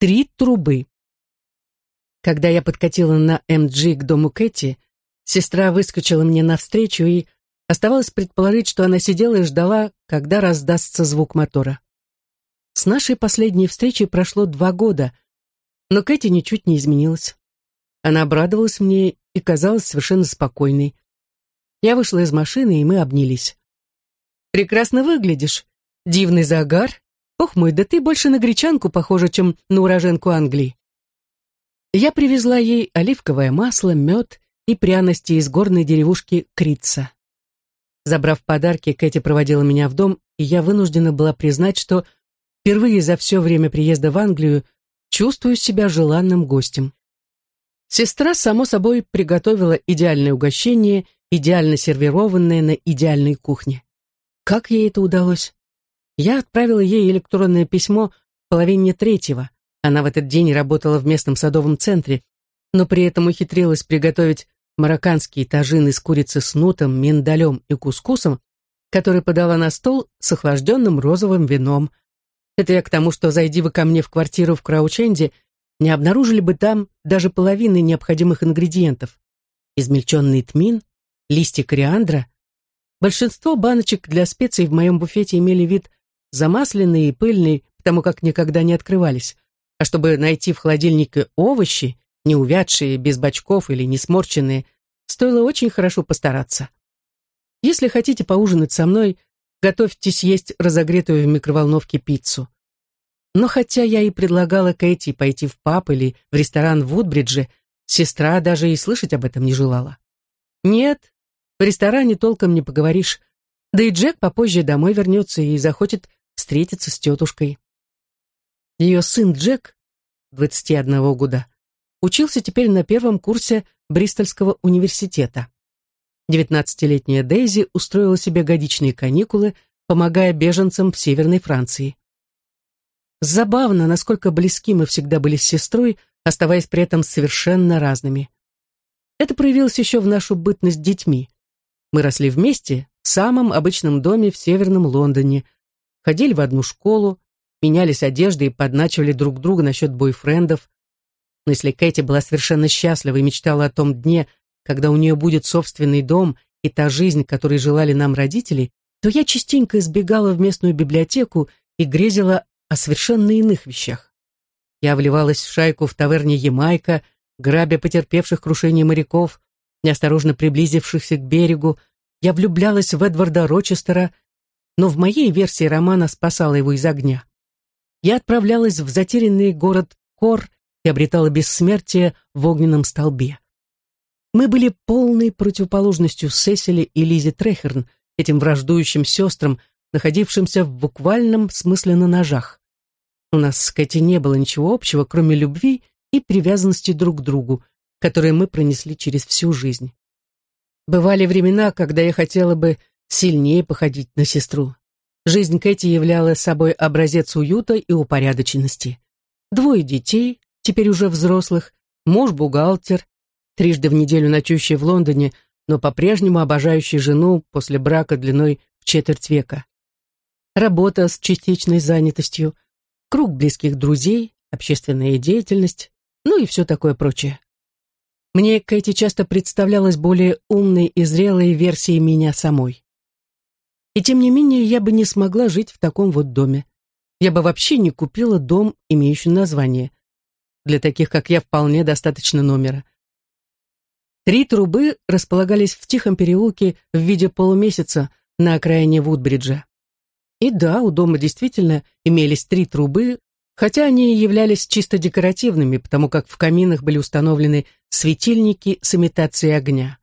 Три трубы. Когда я подкатила на МГ к дому Кэти, сестра выскочила мне навстречу и оставалось предположить, что она сидела и ждала, когда раздастся звук мотора. С нашей последней встречи прошло два года, но Кэти ничуть не изменилась. Она обрадовалась мне и казалась совершенно спокойной. Я вышла из машины, и мы обнялись. «Прекрасно выглядишь. Дивный загар. Ох мой, да ты больше на гречанку похожа, чем на уроженку Англии». Я привезла ей оливковое масло, мед и пряности из горной деревушки Крица. Забрав подарки, Кэти проводила меня в дом, и я вынуждена была признать, что впервые за все время приезда в Англию чувствую себя желанным гостем. Сестра, само собой, приготовила идеальное угощение, идеально сервированное на идеальной кухне. Как ей это удалось? Я отправила ей электронное письмо в половине третьего. Она в этот день работала в местном садовом центре, но при этом ухитрилась приготовить марокканские тажины с курицей с нутом, миндалем и кускусом, который подала на стол с охлажденным розовым вином. Это я к тому, что зайди вы ко мне в квартиру в Краученде, не обнаружили бы там даже половины необходимых ингредиентов. Измельченный тмин, листья кориандра. Большинство баночек для специй в моем буфете имели вид замасленный и пыльный, потому как никогда не открывались. А чтобы найти в холодильнике овощи, не увядшие, без бочков или не сморченные, стоило очень хорошо постараться. Если хотите поужинать со мной, готовьтесь есть разогретую в микроволновке пиццу. Но хотя я и предлагала Кэти пойти в паб или в ресторан в Вудбридже, сестра даже и слышать об этом не желала. Нет, в ресторане толком не поговоришь. Да и Джек попозже домой вернется и захочет встретиться с тетушкой. Ее сын Джек, 21 года, учился теперь на первом курсе Бристольского университета. Девятнадцатилетняя Дейзи устроила себе годичные каникулы, помогая беженцам в Северной Франции. Забавно, насколько близки мы всегда были с сестрой, оставаясь при этом совершенно разными. Это проявилось еще в нашу бытность детьми. Мы росли вместе в самом обычном доме в Северном Лондоне, ходили в одну школу, менялись одеждой и подначивали друг друга насчет бойфрендов. Но если Кэти была совершенно счастлива и мечтала о том дне, когда у нее будет собственный дом и та жизнь, которой желали нам родители, то я частенько избегала в местную библиотеку и грезила о совершенно иных вещах. Я вливалась в шайку в таверне Ямайка, грабя потерпевших крушение моряков, неосторожно приблизившихся к берегу, я влюблялась в Эдварда Рочестера, но в моей версии романа спасала его из огня. Я отправлялась в затерянный город Кор и обретала бессмертие в огненном столбе. Мы были полной противоположностью Сесили и Лизи Трехерн, этим враждующим сестрам, находившимся в буквальном смысле на ножах. У нас с Кэти не было ничего общего, кроме любви и привязанности друг к другу, которые мы пронесли через всю жизнь. Бывали времена, когда я хотела бы сильнее походить на сестру. Жизнь Кэти являла собой образец уюта и упорядоченности. Двое детей, теперь уже взрослых, муж-бухгалтер, трижды в неделю ночующий в Лондоне, но по-прежнему обожающий жену после брака длиной в четверть века. Работа с частичной занятостью – круг близких друзей, общественная деятельность, ну и все такое прочее. Мне Кэти часто представлялась более умной и зрелой версией меня самой. И тем не менее я бы не смогла жить в таком вот доме. Я бы вообще не купила дом, имеющий название. Для таких, как я, вполне достаточно номера. Три трубы располагались в тихом переулке в виде полумесяца на окраине Вудбриджа. И да, у дома действительно имелись три трубы, хотя они являлись чисто декоративными, потому как в каминах были установлены светильники с имитацией огня.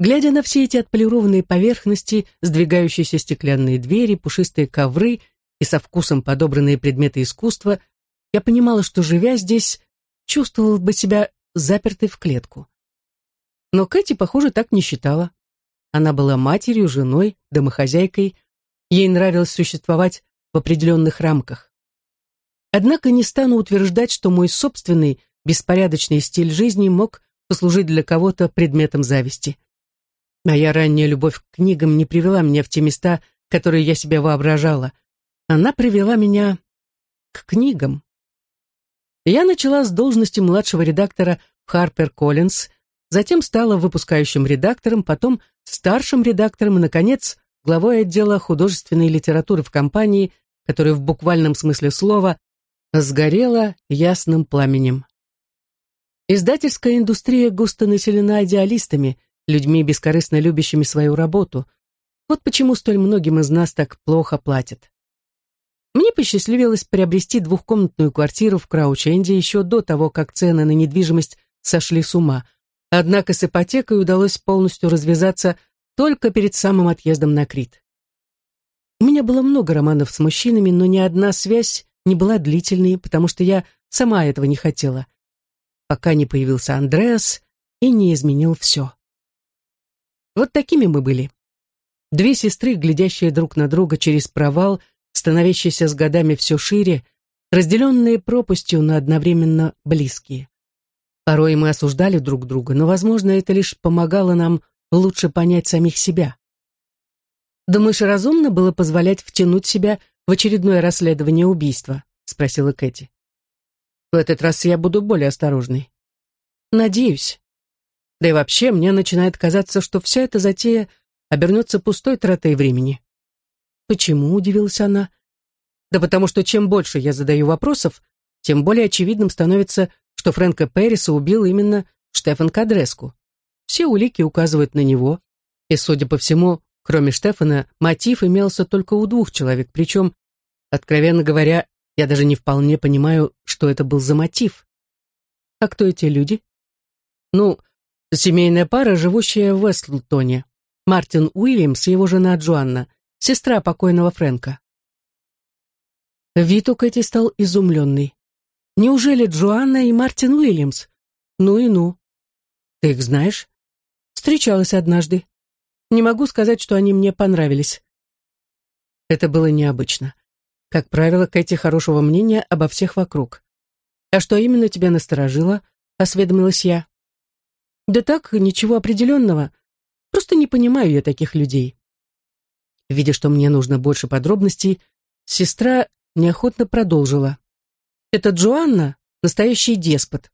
Глядя на все эти отполированные поверхности, сдвигающиеся стеклянные двери, пушистые ковры и со вкусом подобранные предметы искусства, я понимала, что, живя здесь, чувствовала бы себя запертой в клетку. Но Кэти, похоже, так не считала. Она была матерью, женой, домохозяйкой, Ей нравилось существовать в определенных рамках. Однако не стану утверждать, что мой собственный беспорядочный стиль жизни мог послужить для кого-то предметом зависти. Моя ранняя любовь к книгам не привела меня в те места, которые я себе воображала. Она привела меня к книгам. Я начала с должности младшего редактора в Harper Collins, затем стала выпускающим редактором, потом старшим редактором и, наконец, главой отдела художественной литературы в компании, которая в буквальном смысле слова сгорела ясным пламенем. Издательская индустрия густо населена идеалистами, людьми, бескорыстно любящими свою работу. Вот почему столь многим из нас так плохо платят. Мне посчастливилось приобрести двухкомнатную квартиру в Краученде еще до того, как цены на недвижимость сошли с ума. Однако с ипотекой удалось полностью развязаться только перед самым отъездом на Крит. У меня было много романов с мужчинами, но ни одна связь не была длительной, потому что я сама этого не хотела. Пока не появился Андреас и не изменил все. Вот такими мы были. Две сестры, глядящие друг на друга через провал, становящийся с годами все шире, разделенные пропастью, но одновременно близкие. Порой мы осуждали друг друга, но, возможно, это лишь помогало нам лучше понять самих себя. «Думаешь, разумно было позволять втянуть себя в очередное расследование убийства?» — спросила Кэти. «В этот раз я буду более осторожной». «Надеюсь. Да и вообще, мне начинает казаться, что вся эта затея обернется пустой тратой времени». «Почему?» — удивилась она. «Да потому что чем больше я задаю вопросов, тем более очевидным становится, что Фрэнка Перриса убил именно Штефан Кадреску. Все улики указывают на него, и, судя по всему, кроме Штефана, мотив имелся только у двух человек, причем, откровенно говоря, я даже не вполне понимаю, что это был за мотив. А кто эти люди? Ну, семейная пара, живущая в Вестлтоне. Мартин Уильямс и его жена Джоанна, сестра покойного Фрэнка. Вид у Кэти стал изумленный. Неужели Джоанна и Мартин Уильямс? Ну и ну. Ты их знаешь? Встречалась однажды. Не могу сказать, что они мне понравились. Это было необычно. Как правило, Кэти хорошего мнения обо всех вокруг. А что именно тебя насторожило? Осведомилась я. Да так, ничего определенного. Просто не понимаю я таких людей. Видя, что мне нужно больше подробностей, сестра неохотно продолжила. Это Джоанна — настоящий деспот.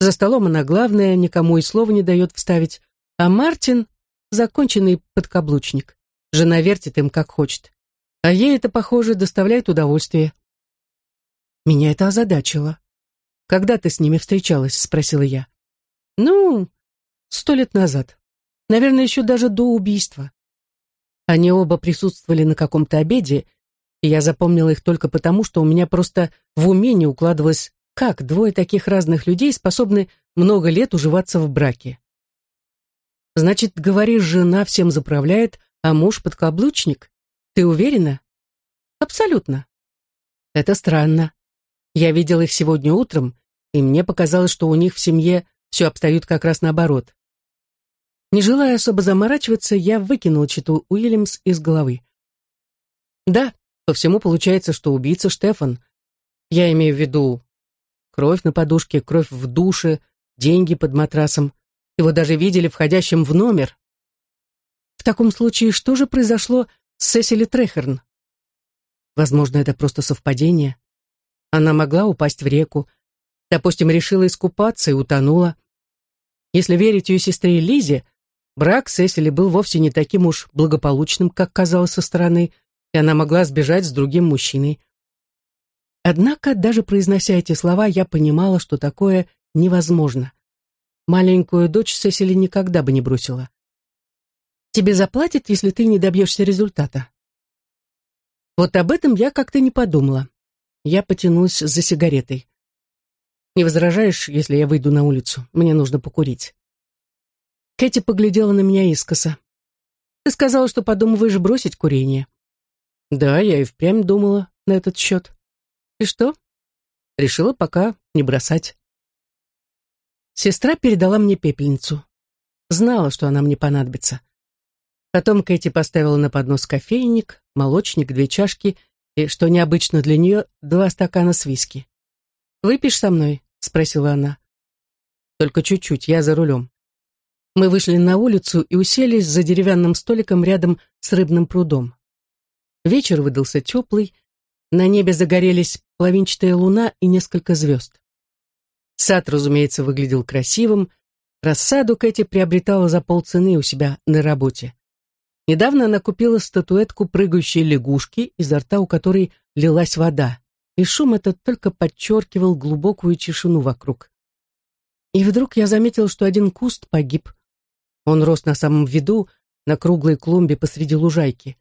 За столом она главная, никому и слова не дает вставить. А Мартин — законченный подкаблучник. Жена вертит им как хочет. А ей это, похоже, доставляет удовольствие. Меня это озадачило. «Когда ты с ними встречалась?» — спросила я. «Ну, сто лет назад. Наверное, еще даже до убийства. Они оба присутствовали на каком-то обеде, и я запомнила их только потому, что у меня просто в уме не укладывалось, как двое таких разных людей способны много лет уживаться в браке. Значит, говоришь, жена всем заправляет, а муж подкаблучник? Ты уверена? Абсолютно. Это странно. Я видел их сегодня утром, и мне показалось, что у них в семье все обстоит как раз наоборот. Не желая особо заморачиваться, я выкинул читу Уильямс из головы. Да, по всему получается, что убийца Штефан. Я имею в виду кровь на подушке, кровь в душе, деньги под матрасом. Его даже видели входящим в номер. В таком случае, что же произошло с Сесили Трехерн? Возможно, это просто совпадение. Она могла упасть в реку, допустим, решила искупаться и утонула. Если верить ее сестре Лизе, брак Сесили был вовсе не таким уж благополучным, как казалось со стороны, и она могла сбежать с другим мужчиной. Однако, даже произнося эти слова, я понимала, что такое невозможно. Маленькую дочь Сесили никогда бы не бросила. Тебе заплатят, если ты не добьешься результата. Вот об этом я как-то не подумала. Я потянулась за сигаретой. Не возражаешь, если я выйду на улицу? Мне нужно покурить. Кэти поглядела на меня искоса. Ты сказала, что подумываешь бросить курение. Да, я и впрямь думала на этот счет. И что? Решила пока не бросать. Сестра передала мне пепельницу. Знала, что она мне понадобится. Потом Кэти поставила на поднос кофейник, молочник, две чашки и, что необычно для нее, два стакана с виски. «Выпьешь со мной?» — спросила она. «Только чуть-чуть, я за рулем». Мы вышли на улицу и уселись за деревянным столиком рядом с рыбным прудом. Вечер выдался теплый, на небе загорелись половинчатая луна и несколько звезд. Сад, разумеется, выглядел красивым. Рассаду Кэти приобретала за полцены у себя на работе. Недавно она купила статуэтку прыгающей лягушки, изо рта у которой лилась вода, и шум этот только подчеркивал глубокую тишину вокруг. И вдруг я заметил, что один куст погиб. Он рос на самом виду, на круглой клумбе посреди лужайки.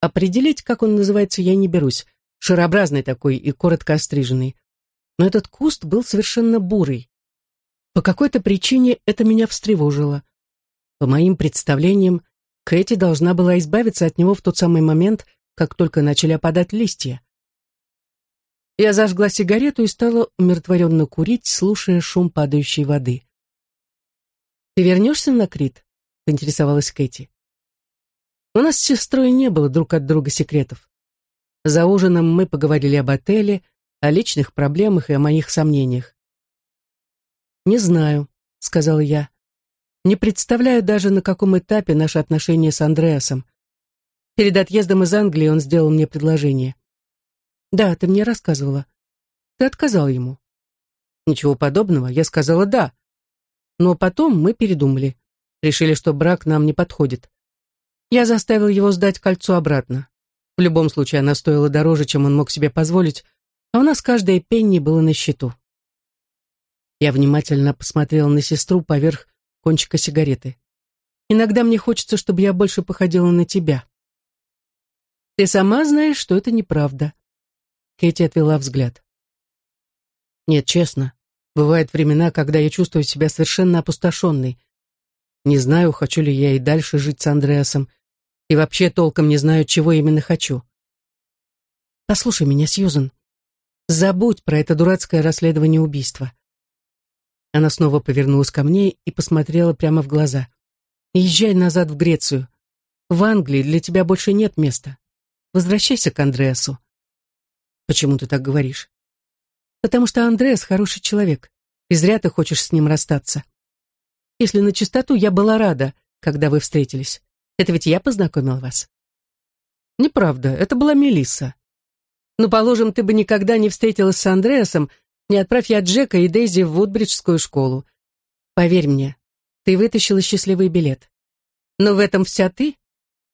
Определить, как он называется, я не берусь. Шарообразный такой и коротко остриженный. Но этот куст был совершенно бурый. По какой-то причине это меня встревожило. По моим представлениям, Кэти должна была избавиться от него в тот самый момент, как только начали опадать листья. Я зажгла сигарету и стала умиротворенно курить, слушая шум падающей воды. «Ты вернешься на Крит?» — поинтересовалась Кэти. У нас с сестрой не было друг от друга секретов. За ужином мы поговорили об отеле, о личных проблемах и о моих сомнениях. «Не знаю», — сказала я. «Не представляю даже, на каком этапе наши отношения с Андреасом. Перед отъездом из Англии он сделал мне предложение. Да, ты мне рассказывала. Ты отказал ему. Ничего подобного, я сказала «да». Но потом мы передумали. Решили, что брак нам не подходит. Я заставил его сдать кольцо обратно. В любом случае, она стоила дороже, чем он мог себе позволить, а у нас каждая пенни было на счету. Я внимательно посмотрела на сестру поверх кончика сигареты. Иногда мне хочется, чтобы я больше походила на тебя. Ты сама знаешь, что это неправда. Кэти отвела взгляд. Нет, честно, бывают времена, когда я чувствую себя совершенно опустошенной. Не знаю, хочу ли я и дальше жить с Андреасом, и вообще толком не знаю, чего именно хочу. Послушай меня, Сьюзен. Забудь про это дурацкое расследование убийства. Она снова повернулась ко мне и посмотрела прямо в глаза. Езжай назад в Грецию. В Англии для тебя больше нет места. Возвращайся к Андреасу. Почему ты так говоришь? Потому что Андреас хороший человек, и зря ты хочешь с ним расстаться. Если на чистоту, я была рада, когда вы встретились. Это ведь я познакомила вас. Неправда, это была Мелисса. Ну, положим, ты бы никогда не встретилась с Андреасом, не отправь я Джека и Дейзи в Вудбриджскую школу. Поверь мне, ты вытащила счастливый билет. Но в этом вся ты.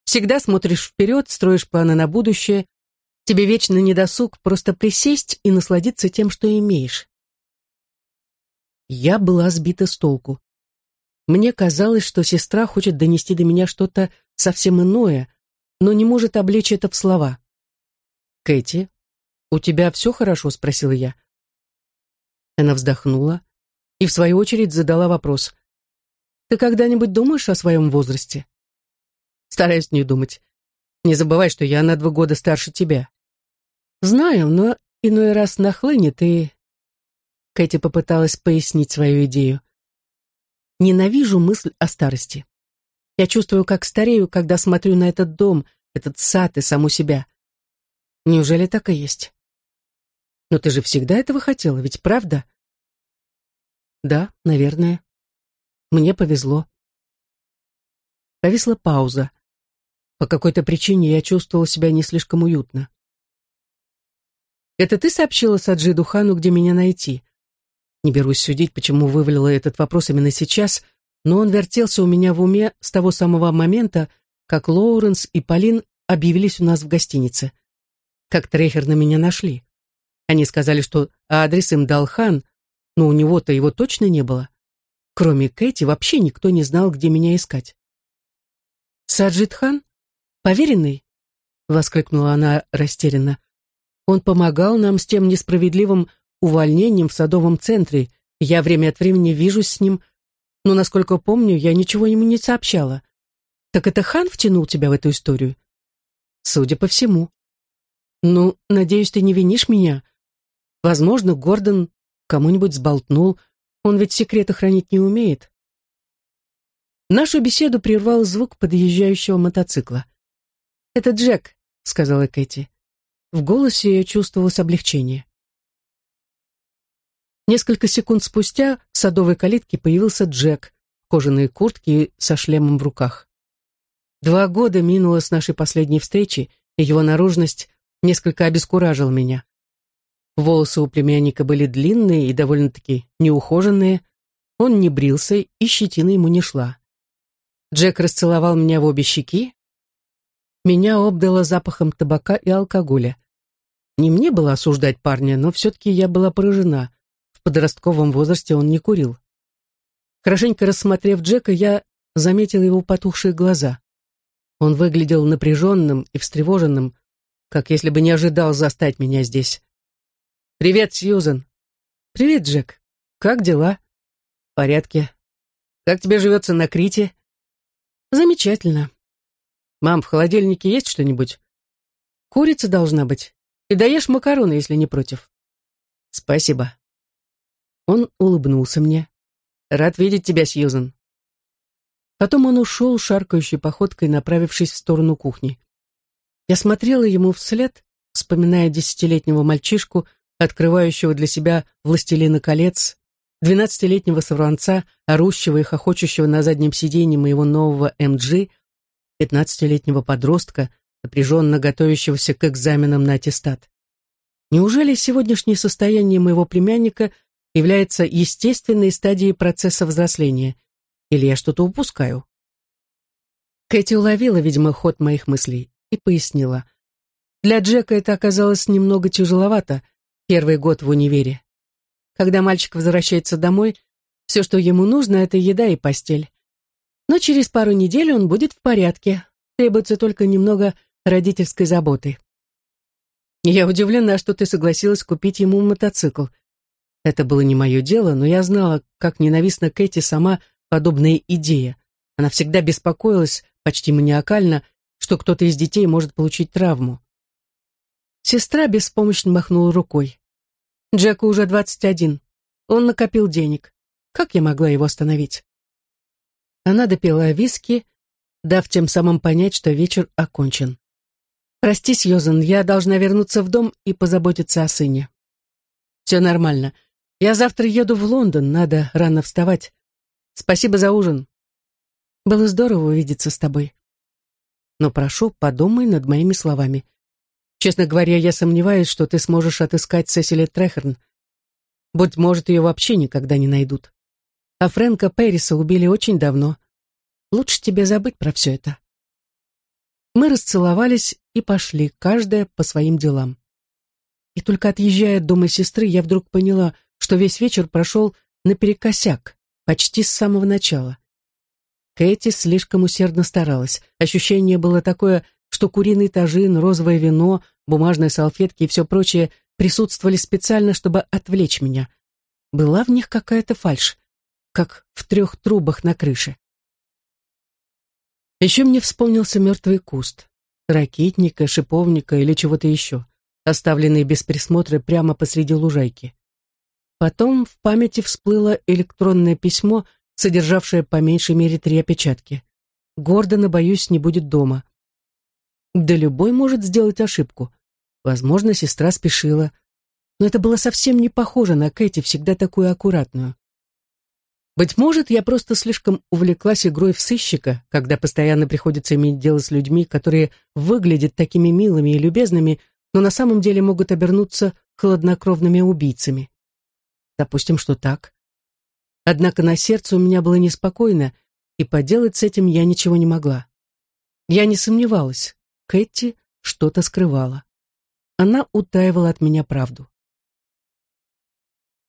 Всегда смотришь вперед, строишь планы на будущее. Тебе вечно не досуг просто присесть и насладиться тем, что имеешь. Я была сбита с толку. Мне казалось, что сестра хочет донести до меня что-то совсем иное, но не может облечь это в слова. «Кэти, «У тебя все хорошо?» — спросила я. Она вздохнула и, в свою очередь, задала вопрос. «Ты когда-нибудь думаешь о своем возрасте?» «Стараюсь не думать. Не забывай, что я на два года старше тебя». «Знаю, но иной раз нахлынет и...» Кэти попыталась пояснить свою идею. «Ненавижу мысль о старости. Я чувствую, как старею, когда смотрю на этот дом, этот сад и саму себя. Неужели так и есть?» Но ты же всегда этого хотела, ведь правда? Да, наверное. Мне повезло. Повисла пауза. По какой-то причине я чувствовала себя не слишком уютно. «Это ты сообщила Саджиду Хану, где меня найти?» Не берусь судить, почему вывалила этот вопрос именно сейчас, но он вертелся у меня в уме с того самого момента, как Лоуренс и Полин объявились у нас в гостинице. Как Трейхер на меня нашли. Они сказали, что адрес им дал хан, но у него-то его точно не было. Кроме Кэти вообще никто не знал, где меня искать. «Саджид хан? Поверенный?» — воскликнула она растерянно. «Он помогал нам с тем несправедливым увольнением в садовом центре. Я время от времени вижусь с ним, но, насколько помню, я ничего ему не сообщала. Так это хан втянул тебя в эту историю?» «Судя по всему». «Ну, надеюсь, ты не винишь меня?» Возможно, Гордон кому-нибудь сболтнул, он ведь секреты хранить не умеет. Нашу беседу прервал звук подъезжающего мотоцикла. «Это Джек», — сказала Кэти. В голосе ее чувствовалось облегчение. Несколько секунд спустя в садовой калитке появился Джек в кожаной куртке со шлемом в руках. Два года минуло с нашей последней встречи, и его наружность несколько обескуражила меня. Волосы у племянника были длинные и довольно-таки неухоженные. Он не брился, и щетина ему не шла. Джек расцеловал меня в обе щеки. Меня обдало запахом табака и алкоголя. Не мне было осуждать парня, но все-таки я была поражена. В подростковом возрасте он не курил. Хорошенько рассмотрев Джека, я заметила его потухшие глаза. Он выглядел напряженным и встревоженным, как если бы не ожидал застать меня здесь. «Привет, Сьюзен!» «Привет, Джек! Как дела?» «В порядке. Как тебе живется на Крите?» «Замечательно. Мам, в холодильнике есть что-нибудь?» «Курица должна быть. Ты даешь макароны, если не против?» «Спасибо». Он улыбнулся мне. «Рад видеть тебя, Сьюзен». Потом он ушел шаркающей походкой, направившись в сторону кухни. Я смотрела ему вслед, вспоминая десятилетнего мальчишку, открывающего для себя «Властелина колец», двенадцатилетнего совранца, орущего и хохочущего на заднем сиденье моего нового МГ, пятнадцатилетнего подростка, напряженно готовящегося к экзаменам на аттестат. Неужели сегодняшнее состояние моего племянника является естественной стадией процесса взросления? Или я что-то упускаю? Кэти уловила, видимо, ход моих мыслей и пояснила. Для Джека это оказалось немного тяжеловато, первый год в универе. Когда мальчик возвращается домой, все, что ему нужно, это еда и постель. Но через пару недель он будет в порядке, требуется только немного родительской заботы. Я удивлена, что ты согласилась купить ему мотоцикл. Это было не мое дело, но я знала, как ненавистна Кэти сама подобная идея. Она всегда беспокоилась, почти маниакально, что кто-то из детей может получить травму. Сестра беспомощно махнула рукой. Джеку уже двадцать один. Он накопил денег. Как я могла его остановить? Она допила виски, дав тем самым понять, что вечер окончен. «Прости, Сьюзен, я должна вернуться в дом и позаботиться о сыне». «Все нормально. Я завтра еду в Лондон, надо рано вставать. Спасибо за ужин. Было здорово увидеться с тобой. Но прошу, подумай над моими словами. Честно говоря, я сомневаюсь, что ты сможешь отыскать Сесили Трехерн. Быть может, ее вообще никогда не найдут. А Фрэнка Перриса убили очень давно. Лучше тебе забыть про все это. Мы расцеловались и пошли, каждая по своим делам. И только отъезжая от дома сестры, я вдруг поняла, что весь вечер прошел наперекосяк. Почти с самого начала. Кэти слишком усердно старалась. Ощущение было такое, что куриный тажин, розовое вино, бумажные салфетки и все прочее присутствовали специально, чтобы отвлечь меня. Была в них какая-то фальшь, как в трех трубах на крыше. Еще мне вспомнился мертвый куст, ракитника, шиповника или чего-то еще, оставленный без присмотра прямо посреди лужайки. Потом в памяти всплыло электронное письмо, содержавшее по меньшей мере три опечатки. Гордона, боюсь, не будет дома. Да любой может сделать ошибку. Возможно, сестра спешила. Но это было совсем не похоже на Кэти, всегда такую аккуратную. Быть может, я просто слишком увлеклась игрой в сыщика, когда постоянно приходится иметь дело с людьми, которые выглядят такими милыми и любезными, но на самом деле могут обернуться хладнокровными убийцами. Допустим, что так. Однако на сердце у меня было неспокойно, и поделать с этим я ничего не могла. Я не сомневалась, Кэти что-то скрывала. Она утаивала от меня правду.